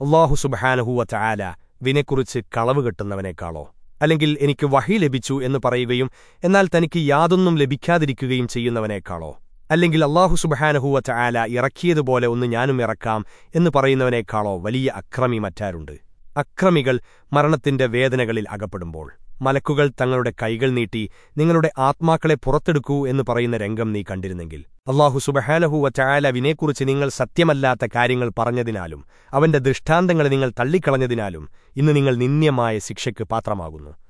അള്ളാഹു സുബഹാനഹുവ ചായാല വിനെക്കുറിച്ച് കളവ് കെട്ടുന്നവനേക്കാളോ? അല്ലെങ്കിൽ എനിക്ക് വഹി ലഭിച്ചു എന്ന് പറയുകയും എന്നാൽ തനിക്ക് യാതൊന്നും ലഭിക്കാതിരിക്കുകയും ചെയ്യുന്നവനേക്കാളോ? അല്ലെങ്കിൽ അള്ളാഹു സുബഹാനഹുവ ചായാല ഇറക്കിയതുപോലെ ഒന്ന് ഞാനും ഇറക്കാം എന്ന് പറയുന്നവനേക്കാളോ വലിയ അക്രമി മറ്റാരുണ്ട്? അക്രമികൾ മരണത്തിന്റെ വേദനകളിൽ അകപ്പെടുമ്പോൾ. മലക്കുകൾ തങ്ങളുടെ കൈകൾ നീട്ടി നിങ്ങളുടെ ആത്മാക്കളെ പുറത്തെടുക്കൂ എന്ന് പറയുന്ന രംഗം നീ കണ്ടിരുന്നെങ്കിൽ. അള്ളാഹു സുബഹാനഹുവ ചായാലവിനെക്കുറിച്ച് നിങ്ങൾ സത്യമല്ലാത്ത കാര്യങ്ങൾ പറഞ്ഞതിനാലും അവന്റെ ദൃഷ്ടാന്തങ്ങളെ നിങ്ങൾ തള്ളിക്കളഞ്ഞതിനാലും ഇന്ന് നിങ്ങൾ നിന്ദ്യമായ ശിക്ഷയ്ക്ക് പാത്രമാകുന്നു.